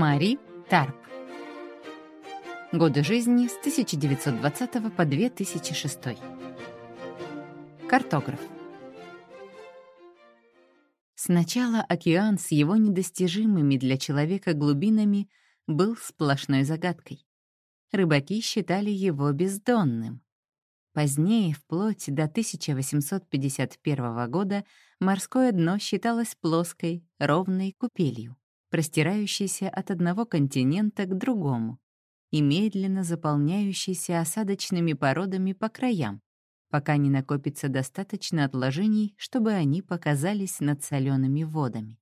Мари Тарп. Годы жизни с 1920 по 2006. Картограф. Сначала океан с его недостижимыми для человека глубинами был сплошной загадкой. Рыбаки считали его бездонным. Позднее, вплоть до 1851 года, морское дно считалось плоской, ровной купелью простирающийся от одного континента к другому и медленно заполняющийся осадочными породами по краям, пока не накопится достаточно отложений, чтобы они показались над солеными водами.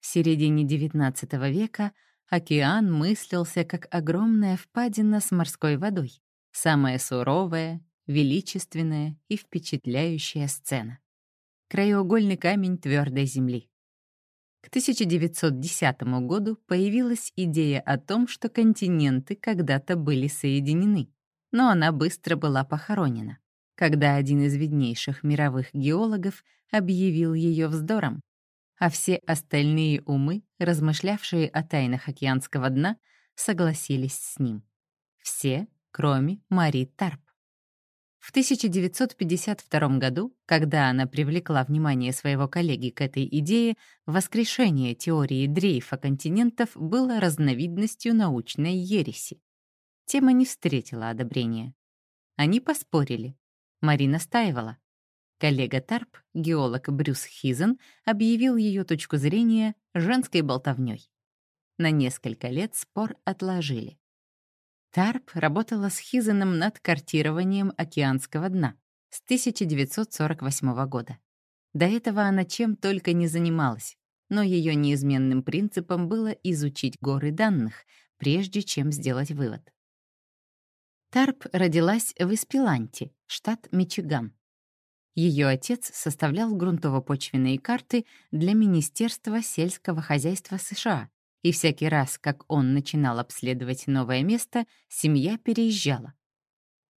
В середине XIX века океан мыслился как огромная впадина с морской водой, самая суровая, величественная и впечатляющая сцена. Краеугольный камень твердой земли. К 1910 году появилась идея о том, что континенты когда-то были соединены, но она быстро была похоронена, когда один из виднейших мировых геологов объявил ее вздором, а все остальные умы, размышлявшие о тайнах океанского дна, согласились с ним. Все, кроме Мари Тарп. В 1952 году, когда она привлекла внимание своего коллеги к этой идее, воскрешение теории дрейфа континентов было разновидностью научной ереси. Тема не встретила одобрения. Они поспорили. Марина настаивала. Коллега Тарп, геолог Брюс Хизен, объявил ее точку зрения женской болтовней. На несколько лет спор отложили. Тарп работала с Хизеном над картированием океанского дна с 1948 года. До этого она чем только не занималась, но ее неизменным принципом было изучить горы данных, прежде чем сделать вывод. Тарп родилась в Эспиланте, штат Мичиган. Ее отец составлял грунтово-почвенные карты для Министерства сельского хозяйства США и всякий раз, как он начинал обследовать новое место, семья переезжала.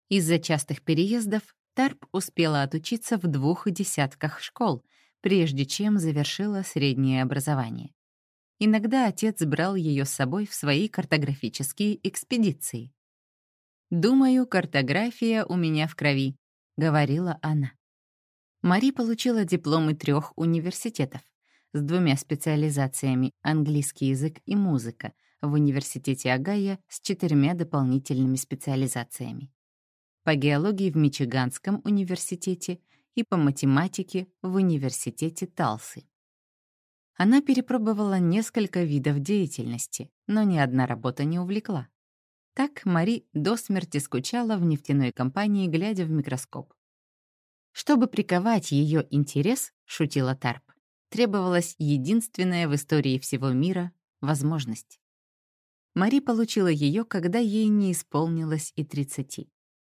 Из-за частых переездов Тарп успела отучиться в двух десятках школ, прежде чем завершила среднее образование. Иногда отец брал ее с собой в свои картографические экспедиции. «Думаю, картография у меня в крови», — говорила она. Мари получила дипломы трех университетов с двумя специализациями английский язык и музыка в Университете Огайо с четырьмя дополнительными специализациями. По геологии в Мичиганском университете и по математике в Университете Талсы. Она перепробовала несколько видов деятельности, но ни одна работа не увлекла. Так Мари до смерти скучала в нефтяной компании, глядя в микроскоп. Чтобы приковать ее интерес, шутила Тарп, требовалась единственная в истории всего мира возможность. Мари получила ее, когда ей не исполнилось и 30.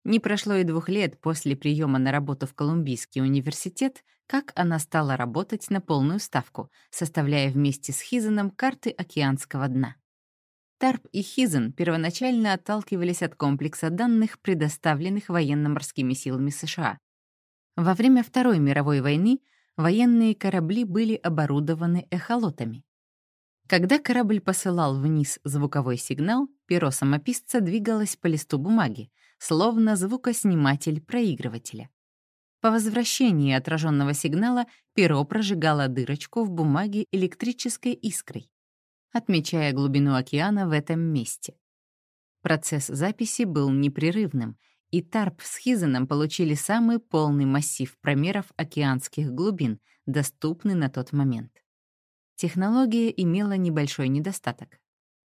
Не прошло и двух лет после приема на работу в Колумбийский университет, как она стала работать на полную ставку, составляя вместе с Хизеном карты океанского дна. Тарп и Хизен первоначально отталкивались от комплекса данных, предоставленных военно-морскими силами США. Во время Второй мировой войны военные корабли были оборудованы эхолотами. Когда корабль посылал вниз звуковой сигнал, перо самописца двигалось по листу бумаги, словно звукосниматель проигрывателя. По возвращении отраженного сигнала перо прожигало дырочку в бумаге электрической искрой, отмечая глубину океана в этом месте. Процесс записи был непрерывным — и Тарп с Хизеном получили самый полный массив промеров океанских глубин, доступный на тот момент. Технология имела небольшой недостаток.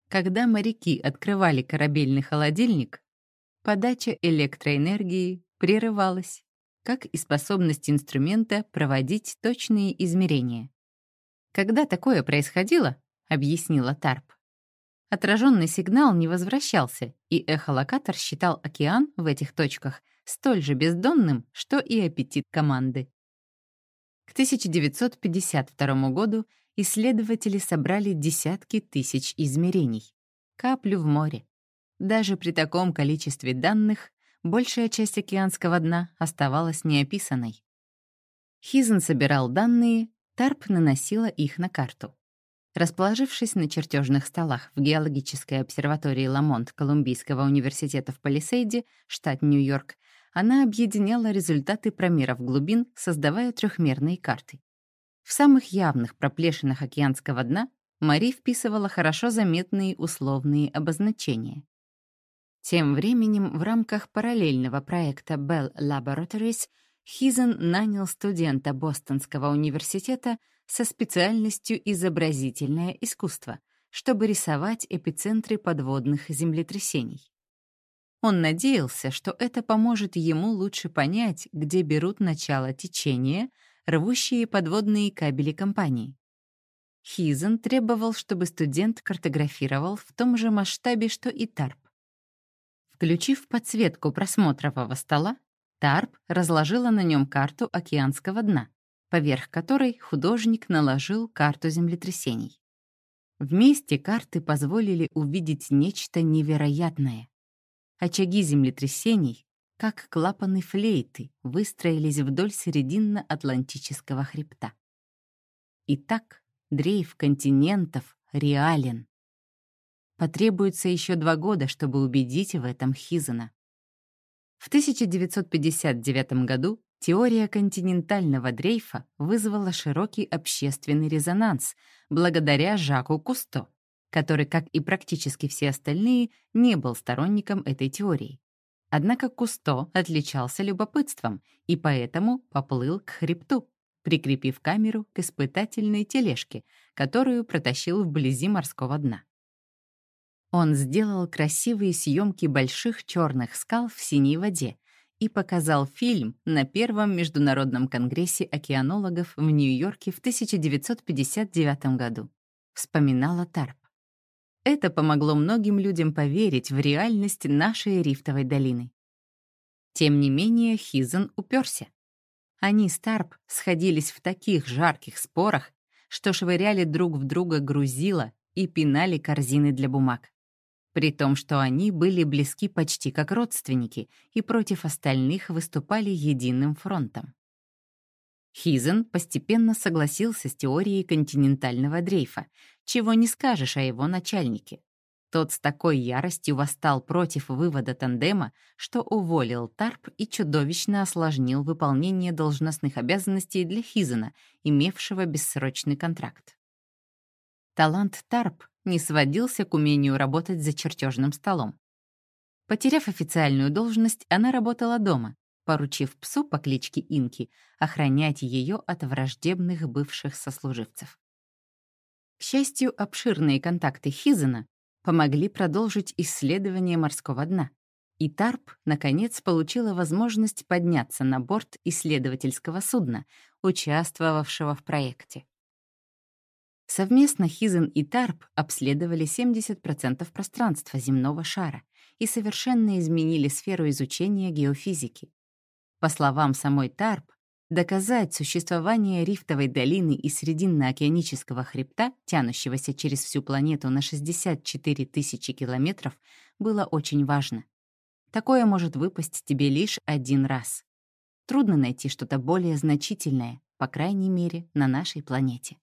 Когда моряки открывали корабельный холодильник, подача электроэнергии прерывалась, как и способность инструмента проводить точные измерения. Когда такое происходило, объяснила Тарп, Отраженный сигнал не возвращался, и эхолокатор считал океан в этих точках столь же бездонным, что и аппетит команды. К 1952 году исследователи собрали десятки тысяч измерений. Каплю в море. Даже при таком количестве данных большая часть океанского дна оставалась неописанной. Хизен собирал данные, Тарп наносила их на карту. Расположившись на чертежных столах в геологической обсерватории Ламонт Колумбийского университета в Палисейде, штат Нью-Йорк, она объединяла результаты промеров глубин, создавая трехмерные карты. В самых явных проплешинах океанского дна Мари вписывала хорошо заметные условные обозначения. Тем временем в рамках параллельного проекта Bell Laboratories Хизен нанял студента Бостонского университета со специальностью изобразительное искусство, чтобы рисовать эпицентры подводных землетрясений. Он надеялся, что это поможет ему лучше понять, где берут начало течения, рвущие подводные кабели компании. Хизен требовал, чтобы студент картографировал в том же масштабе, что и Тарп. Включив подсветку просмотрового стола, Тарп разложила на нем карту океанского дна, поверх которой художник наложил карту землетрясений. Вместе карты позволили увидеть нечто невероятное. Очаги землетрясений, как клапаны флейты, выстроились вдоль серединно-атлантического хребта. Итак, дрейф континентов реален. Потребуется еще два года, чтобы убедить в этом Хизена. В 1959 году теория континентального дрейфа вызвала широкий общественный резонанс благодаря Жаку Кусто, который, как и практически все остальные, не был сторонником этой теории. Однако Кусто отличался любопытством и поэтому поплыл к хребту, прикрепив камеру к испытательной тележке, которую протащил вблизи морского дна. Он сделал красивые съемки больших черных скал в синей воде и показал фильм на Первом международном конгрессе океанологов в Нью-Йорке в 1959 году. Вспоминала Тарп. Это помогло многим людям поверить в реальность нашей рифтовой долины. Тем не менее, Хизен уперся. Они с Тарп сходились в таких жарких спорах, что швыряли друг в друга грузила и пинали корзины для бумаг при том, что они были близки почти как родственники и против остальных выступали единым фронтом. Хизен постепенно согласился с теорией континентального дрейфа, чего не скажешь о его начальнике. Тот с такой яростью восстал против вывода тандема, что уволил Тарп и чудовищно осложнил выполнение должностных обязанностей для Хизена, имевшего бессрочный контракт. Талант Тарп не сводился к умению работать за чертежным столом. Потеряв официальную должность, она работала дома, поручив псу по кличке Инки охранять ее от враждебных бывших сослуживцев. К счастью, обширные контакты Хизена помогли продолжить исследование морского дна, и Тарп, наконец, получила возможность подняться на борт исследовательского судна, участвовавшего в проекте. Совместно Хизен и Тарп обследовали 70% пространства земного шара и совершенно изменили сферу изучения геофизики. По словам самой Тарп, доказать существование рифтовой долины и срединно-океанического хребта, тянущегося через всю планету на 64 тысячи километров, было очень важно. Такое может выпасть тебе лишь один раз. Трудно найти что-то более значительное, по крайней мере, на нашей планете.